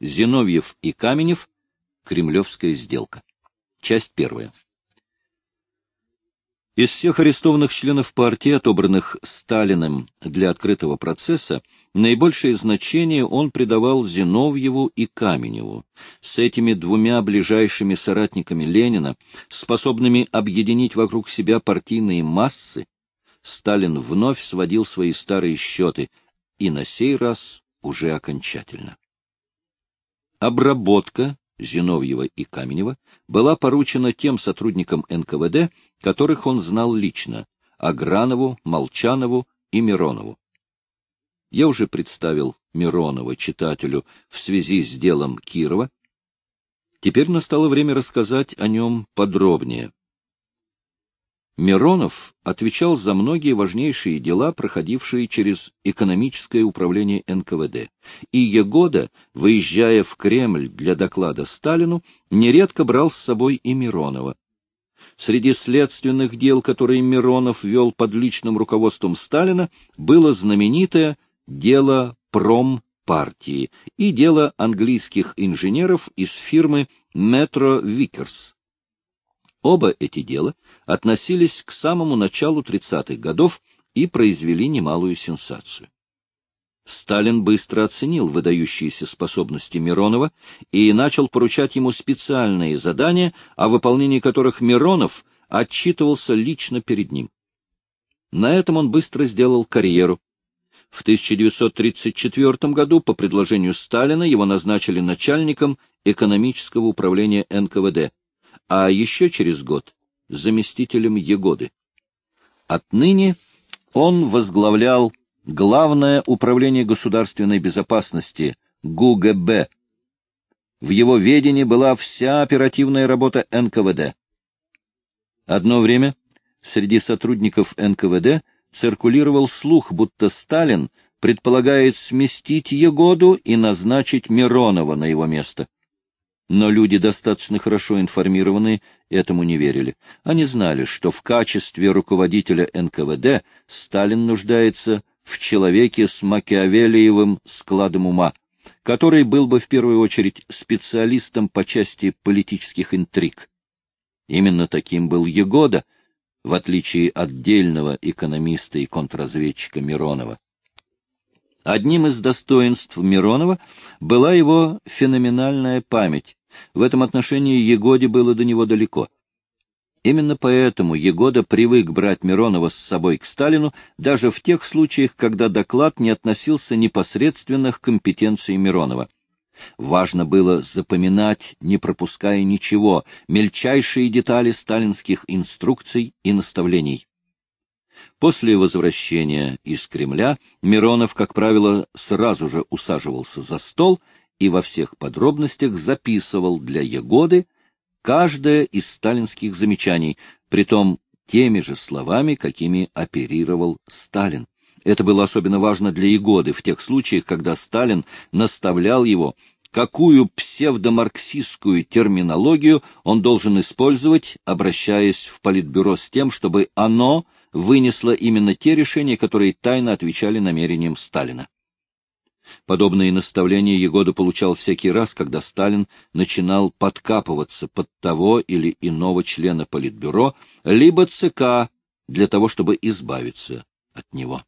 Зиновьев и Каменев. Кремлевская сделка. Часть первая. Из всех арестованных членов партии, отобранных Сталиным для открытого процесса, наибольшее значение он придавал Зиновьеву и Каменеву. С этими двумя ближайшими соратниками Ленина, способными объединить вокруг себя партийные массы, Сталин вновь сводил свои старые счеты, и на сей раз уже окончательно. Обработка Зиновьева и Каменева была поручена тем сотрудникам НКВД, которых он знал лично — Агранову, Молчанову и Миронову. Я уже представил Миронова читателю в связи с делом Кирова. Теперь настало время рассказать о нем подробнее. Миронов отвечал за многие важнейшие дела, проходившие через экономическое управление НКВД, и Егода, выезжая в Кремль для доклада Сталину, нередко брал с собой и Миронова. Среди следственных дел, которые Миронов вел под личным руководством Сталина, было знаменитое дело промпартии и дело английских инженеров из фирмы Metro Vickers. Оба эти дела относились к самому началу 30-х годов и произвели немалую сенсацию. Сталин быстро оценил выдающиеся способности Миронова и начал поручать ему специальные задания, о выполнении которых Миронов отчитывался лично перед ним. На этом он быстро сделал карьеру. В 1934 году по предложению Сталина его назначили начальником экономического управления НКВД, а еще через год заместителем Егоды. Отныне он возглавлял Главное управление государственной безопасности ГУГБ. В его ведении была вся оперативная работа НКВД. Одно время среди сотрудников НКВД циркулировал слух, будто Сталин предполагает сместить Егоду и назначить Миронова на его место. Но люди, достаточно хорошо информированные, этому не верили. Они знали, что в качестве руководителя НКВД Сталин нуждается в человеке с Макиавелиевым складом ума, который был бы в первую очередь специалистом по части политических интриг. Именно таким был Егода, в отличие от дельного экономиста и контрразведчика Миронова. Одним из достоинств Миронова была его феноменальная память, в этом отношении Егоде было до него далеко. Именно поэтому Егода привык брать Миронова с собой к Сталину даже в тех случаях, когда доклад не относился непосредственно к компетенции Миронова. Важно было запоминать, не пропуская ничего, мельчайшие детали сталинских инструкций и наставлений. После возвращения из Кремля Миронов, как правило, сразу же усаживался за стол — и во всех подробностях записывал для Егоды каждое из сталинских замечаний, притом теми же словами, какими оперировал Сталин. Это было особенно важно для Егоды в тех случаях, когда Сталин наставлял его, какую псевдомарксистскую терминологию он должен использовать, обращаясь в Политбюро с тем, чтобы оно вынесло именно те решения, которые тайно отвечали намерениям Сталина. Подобные наставления Егода получал всякий раз, когда Сталин начинал подкапываться под того или иного члена Политбюро, либо ЦК, для того, чтобы избавиться от него.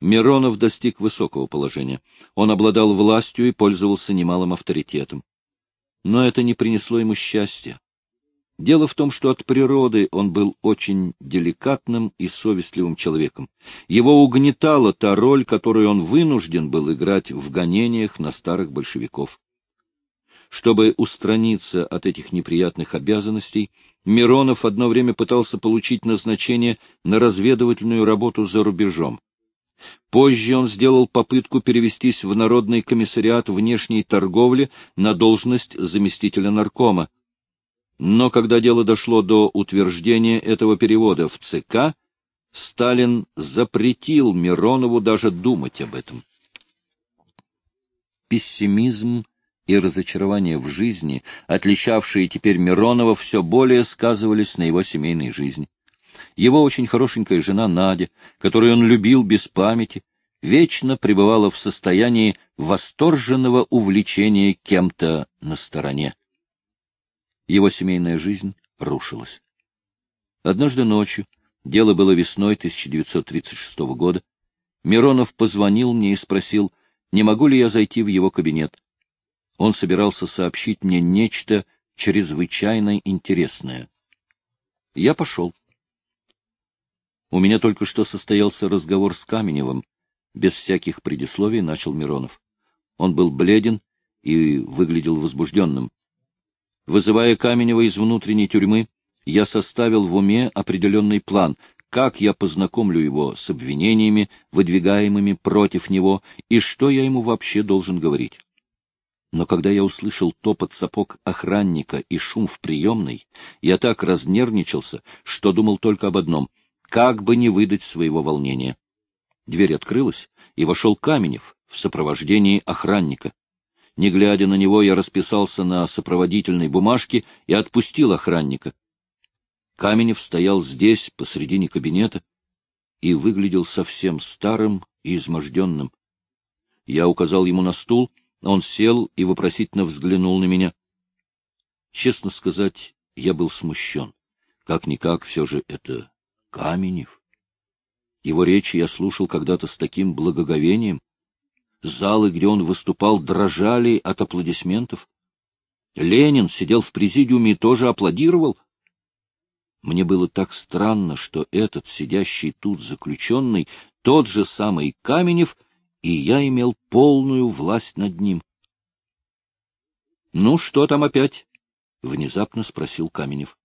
Миронов достиг высокого положения. Он обладал властью и пользовался немалым авторитетом. Но это не принесло ему счастья. Дело в том, что от природы он был очень деликатным и совестливым человеком. Его угнетала та роль, которую он вынужден был играть в гонениях на старых большевиков. Чтобы устраниться от этих неприятных обязанностей, Миронов одно время пытался получить назначение на разведывательную работу за рубежом. Позже он сделал попытку перевестись в Народный комиссариат внешней торговли на должность заместителя наркома. Но когда дело дошло до утверждения этого перевода в ЦК, Сталин запретил Миронову даже думать об этом. Пессимизм и разочарование в жизни, отличавшие теперь Миронова, все более сказывались на его семейной жизни. Его очень хорошенькая жена Надя, которую он любил без памяти, вечно пребывала в состоянии восторженного увлечения кем-то на стороне. Его семейная жизнь рушилась. Однажды ночью, дело было весной 1936 года, Миронов позвонил мне и спросил, не могу ли я зайти в его кабинет. Он собирался сообщить мне нечто чрезвычайно интересное. Я пошел. У меня только что состоялся разговор с Каменевым. Без всяких предисловий начал Миронов. Он был бледен и выглядел возбужденным. Вызывая Каменева из внутренней тюрьмы, я составил в уме определенный план, как я познакомлю его с обвинениями, выдвигаемыми против него, и что я ему вообще должен говорить. Но когда я услышал топот сапог охранника и шум в приемной, я так разнервничался, что думал только об одном — как бы не выдать своего волнения. Дверь открылась, и вошел Каменев в сопровождении охранника. Не глядя на него, я расписался на сопроводительной бумажке и отпустил охранника. Каменев стоял здесь, посредине кабинета, и выглядел совсем старым и изможденным. Я указал ему на стул, он сел и вопросительно взглянул на меня. Честно сказать, я был смущен. Как-никак все же это Каменев. Его речи я слушал когда-то с таким благоговением. Залы, где он выступал, дрожали от аплодисментов. Ленин сидел в президиуме и тоже аплодировал — мне было так странно, что этот, сидящий тут заключенный, тот же самый Каменев, и я имел полную власть над ним. — Ну, что там опять? — внезапно спросил Каменев.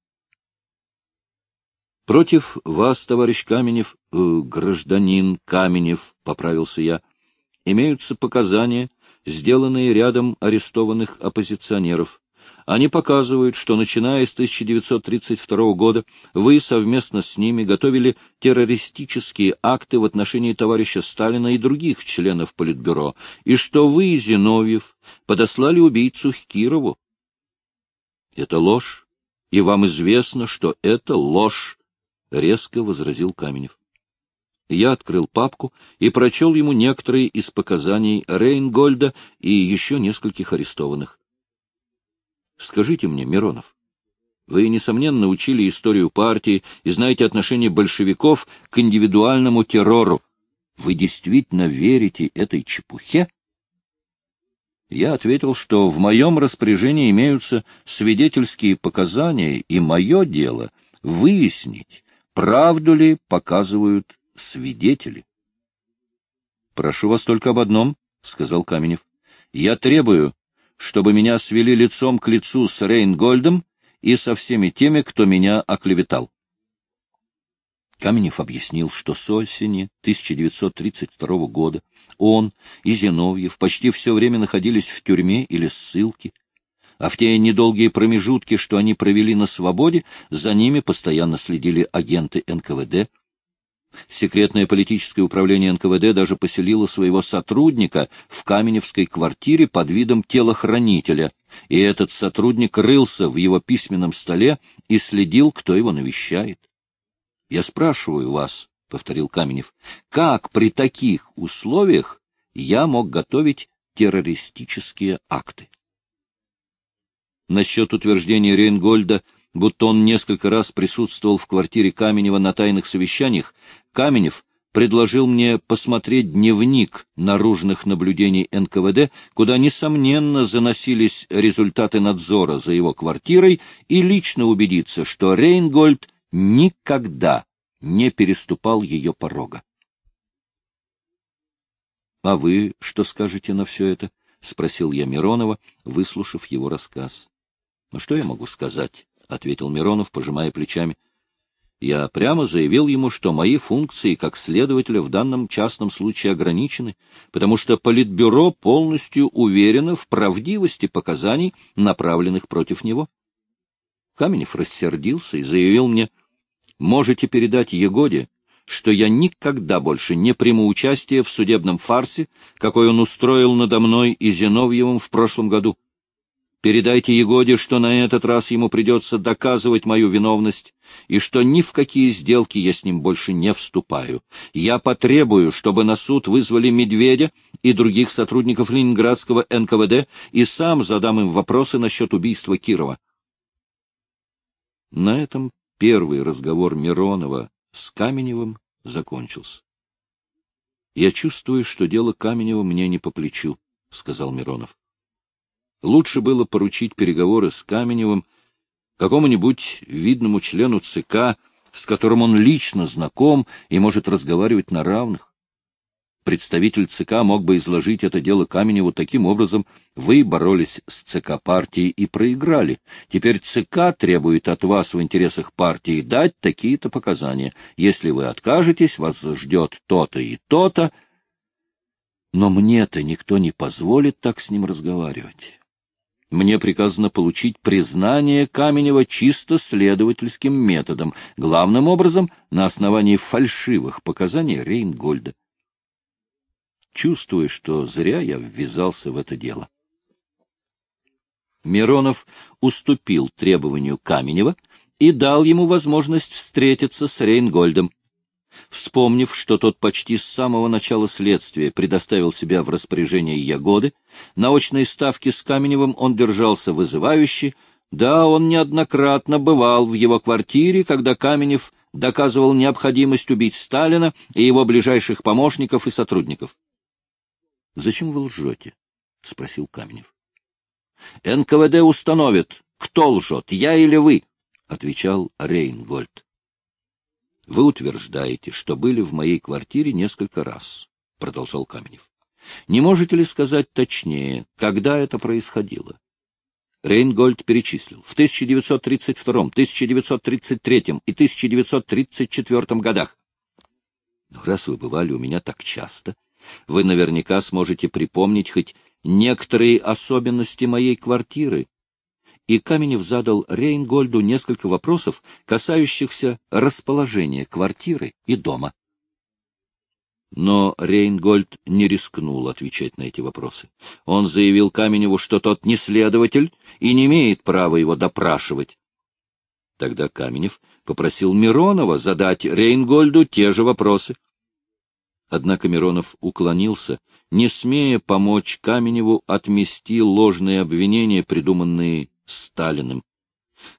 — Против вас, товарищ Каменев, э, гражданин Каменев, — поправился я, — имеются показания, сделанные рядом арестованных оппозиционеров. Они показывают, что, начиная с 1932 года, вы совместно с ними готовили террористические акты в отношении товарища Сталина и других членов Политбюро, и что вы, Зиновьев, подослали убийцу к Кирову. Это ложь, и вам известно, что это ложь, — резко возразил Каменев. Я открыл папку и прочел ему некоторые из показаний Рейнгольда и еще нескольких арестованных. Скажите мне, Миронов, вы, несомненно, учили историю партии и знаете отношение большевиков к индивидуальному террору. Вы действительно верите этой чепухе? Я ответил, что в моем распоряжении имеются свидетельские показания, и мое дело — выяснить, правду ли показывают свидетели. — Прошу вас только об одном, — сказал Каменев. — Я требую, чтобы меня свели лицом к лицу с Рейнгольдом и со всеми теми, кто меня оклеветал. Каменев объяснил, что с осени 1932 года он и Зиновьев почти все время находились в тюрьме или ссылке, а в те недолгие промежутки, что они провели на свободе, за ними постоянно следили агенты НКВД, Секретное политическое управление НКВД даже поселило своего сотрудника в Каменевской квартире под видом телохранителя, и этот сотрудник рылся в его письменном столе и следил, кто его навещает. — Я спрашиваю вас, — повторил Каменев, — как при таких условиях я мог готовить террористические акты? Насчет утверждения Рейнгольда — будто он несколько раз присутствовал в квартире Каменева на тайных совещаниях, Каменев предложил мне посмотреть дневник наружных наблюдений НКВД, куда, несомненно, заносились результаты надзора за его квартирой, и лично убедиться, что Рейнгольд никогда не переступал ее порога. — А вы что скажете на все это? — спросил я Миронова, выслушав его рассказ. — Ну, что я могу сказать? — ответил Миронов, пожимая плечами. Я прямо заявил ему, что мои функции как следователя в данном частном случае ограничены, потому что Политбюро полностью уверено в правдивости показаний, направленных против него. Каменев рассердился и заявил мне, «Можете передать Егоде, что я никогда больше не приму участие в судебном фарсе, какой он устроил надо мной и Зиновьевым в прошлом году. Передайте Егоде, что на этот раз ему придется доказывать мою виновность, и что ни в какие сделки я с ним больше не вступаю. Я потребую, чтобы на суд вызвали Медведя и других сотрудников Ленинградского НКВД, и сам задам им вопросы насчет убийства Кирова. На этом первый разговор Миронова с Каменевым закончился. — Я чувствую, что дело Каменева мне не по плечу, — сказал Миронов. Лучше было поручить переговоры с Каменевым какому-нибудь видному члену ЦК, с которым он лично знаком и может разговаривать на равных. Представитель ЦК мог бы изложить это дело Каменеву таким образом. Вы боролись с ЦК партии и проиграли. Теперь ЦК требует от вас в интересах партии дать такие-то показания. Если вы откажетесь, вас ждет то-то и то-то. Но мне-то никто не позволит так с ним разговаривать. Мне приказано получить признание Каменева чисто следовательским методом, главным образом на основании фальшивых показаний Рейнгольда. Чувствую, что зря я ввязался в это дело. Миронов уступил требованию Каменева и дал ему возможность встретиться с Рейнгольдом. Вспомнив, что тот почти с самого начала следствия предоставил себя в распоряжение Ягоды, на очной ставке с Каменевым он держался вызывающе, да, он неоднократно бывал в его квартире, когда Каменев доказывал необходимость убить Сталина и его ближайших помощников и сотрудников. — Зачем вы лжете? — спросил Каменев. — НКВД установит, кто лжет, я или вы, — отвечал Рейнгольд. — Вы утверждаете, что были в моей квартире несколько раз, — продолжал Каменев. — Не можете ли сказать точнее, когда это происходило? Рейнгольд перечислил. В 1932, 1933 и 1934 годах. Раз вы бывали у меня так часто, вы наверняка сможете припомнить хоть некоторые особенности моей квартиры, и Каменев задал Рейнгольду несколько вопросов, касающихся расположения квартиры и дома. Но Рейнгольд не рискнул отвечать на эти вопросы. Он заявил Каменеву, что тот не следователь и не имеет права его допрашивать. Тогда Каменев попросил Миронова задать Рейнгольду те же вопросы. Однако Миронов уклонился, не смея помочь Каменеву отмести ложные обвинения, придуманные Сталиным.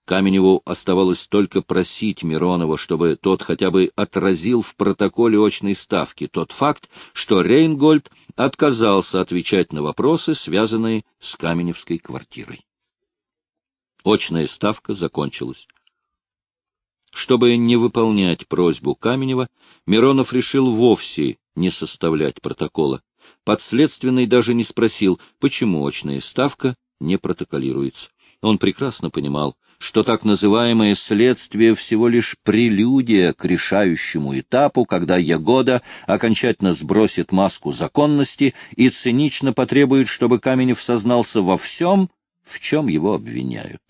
Каменеву оставалось только просить Миронова, чтобы тот хотя бы отразил в протоколе очной ставки тот факт, что Рейнгольд отказался отвечать на вопросы, связанные с Каменевской квартирой. Очная ставка закончилась. Чтобы не выполнять просьбу Каменева, Миронов решил вовсе не составлять протокола. Подследственный даже не спросил, почему очная ставка не протоколируется. Он прекрасно понимал, что так называемое следствие всего лишь прелюдия к решающему этапу, когда Ягода окончательно сбросит маску законности и цинично потребует, чтобы Каменев сознался во всем, в чем его обвиняют.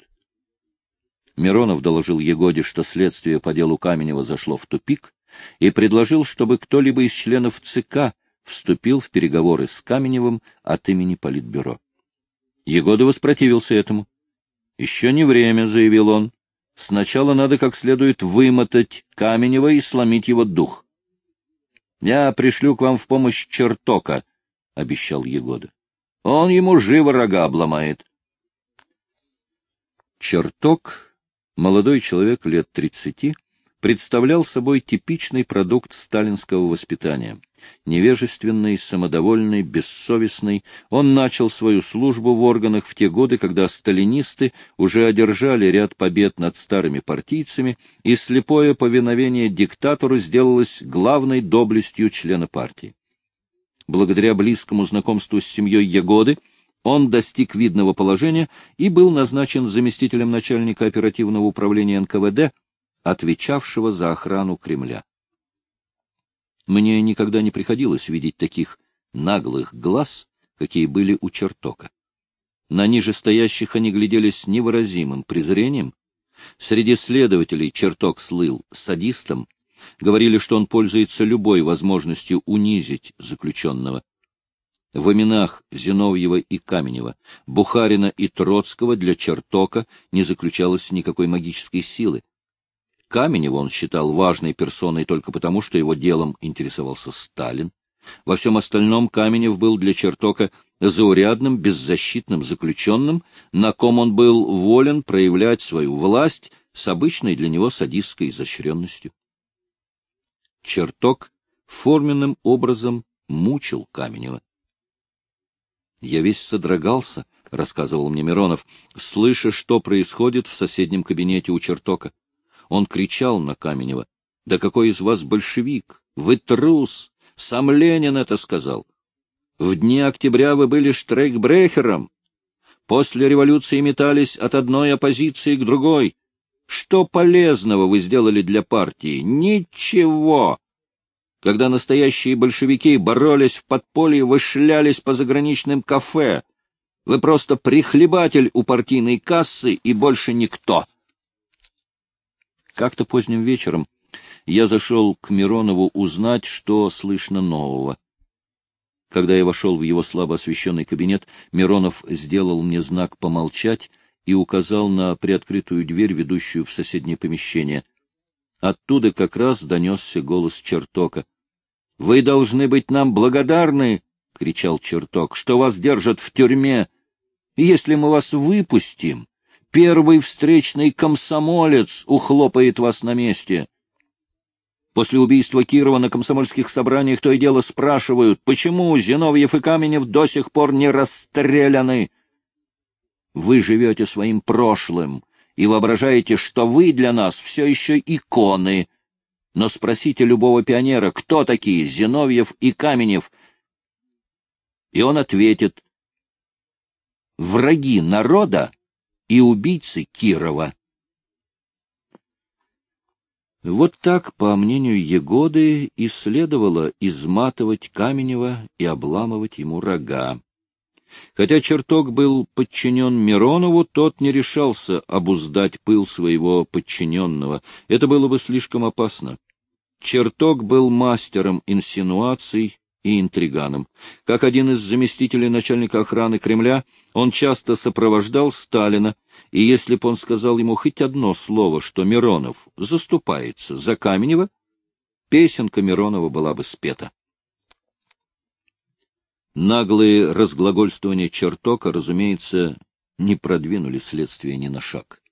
Миронов доложил Егоде, что следствие по делу Каменева зашло в тупик, и предложил, чтобы кто-либо из членов ЦК вступил в переговоры с Каменевым от имени Политбюро. Егода воспротивился этому. «Еще не время», — заявил он. «Сначала надо как следует вымотать Каменева и сломить его дух». «Я пришлю к вам в помощь чертока», — обещал Егода. «Он ему живо рога обломает». Черток, молодой человек лет тридцати, представлял собой типичный продукт сталинского воспитания. Невежественный, самодовольный, бессовестный, он начал свою службу в органах в те годы, когда сталинисты уже одержали ряд побед над старыми партийцами, и слепое повиновение диктатору сделалось главной доблестью члена партии. Благодаря близкому знакомству с семьей Ягоды он достиг видного положения и был назначен заместителем начальника оперативного управления НКВД, отвечавшего за охрану Кремля. Мне никогда не приходилось видеть таких наглых глаз, какие были у чертока. На нижестоящих они глядели с невыразимым презрением. Среди следователей черток слыл садистом, говорили, что он пользуется любой возможностью унизить заключенного. в именах Зиновьева и Каменева, Бухарина и Троцкого для Чертока не заключалось никакой магической силы. Каменева он считал важной персоной только потому, что его делом интересовался Сталин. Во всем остальном Каменев был для Чертока заурядным, беззащитным заключенным, на ком он был волен проявлять свою власть с обычной для него садистской изощренностью. Черток форменным образом мучил Каменева. Я весь содрогался, — рассказывал мне Миронов, слыша, что происходит в соседнем кабинете у чертока. Он кричал на Каменева. — Да какой из вас большевик? Вы трус! Сам Ленин это сказал. В дни октября вы были штрейкбрехером. После революции метались от одной оппозиции к другой. Что полезного вы сделали для партии? Ничего! Когда настоящие большевики боролись в подполье, вы шлялись по заграничным кафе. Вы просто прихлебатель у партийной кассы и больше никто. Как-то поздним вечером я зашел к Миронову узнать, что слышно нового. Когда я вошел в его слабо освещенный кабинет, Миронов сделал мне знак помолчать и указал на приоткрытую дверь, ведущую в соседнее помещение. Оттуда как раз донесся голос чертока. — Вы должны быть нам благодарны, — кричал черток, — что вас держат в тюрьме. Если мы вас выпустим, первый встречный комсомолец ухлопает вас на месте. После убийства Кирова на комсомольских собраниях то и дело спрашивают, почему Зиновьев и Каменев до сих пор не расстреляны. Вы живете своим прошлым и воображаете, что вы для нас все еще иконы — но спросите любого пионера, кто такие Зиновьев и Каменев, и он ответит «Враги народа и убийцы Кирова». Вот так, по мнению Егоды, и следовало изматывать Каменева и обламывать ему рога. Хотя чертог был подчинен Миронову, тот не решался обуздать пыл своего подчиненного. Это было бы слишком опасно. Черток был мастером инсинуаций и интриганом. Как один из заместителей начальника охраны Кремля, он часто сопровождал Сталина, и если б он сказал ему хоть одно слово, что Миронов заступается за Каменева, песенка Миронова была бы спета. Наглые разглагольствования Чертока, разумеется, не продвинули следствие ни на шаг.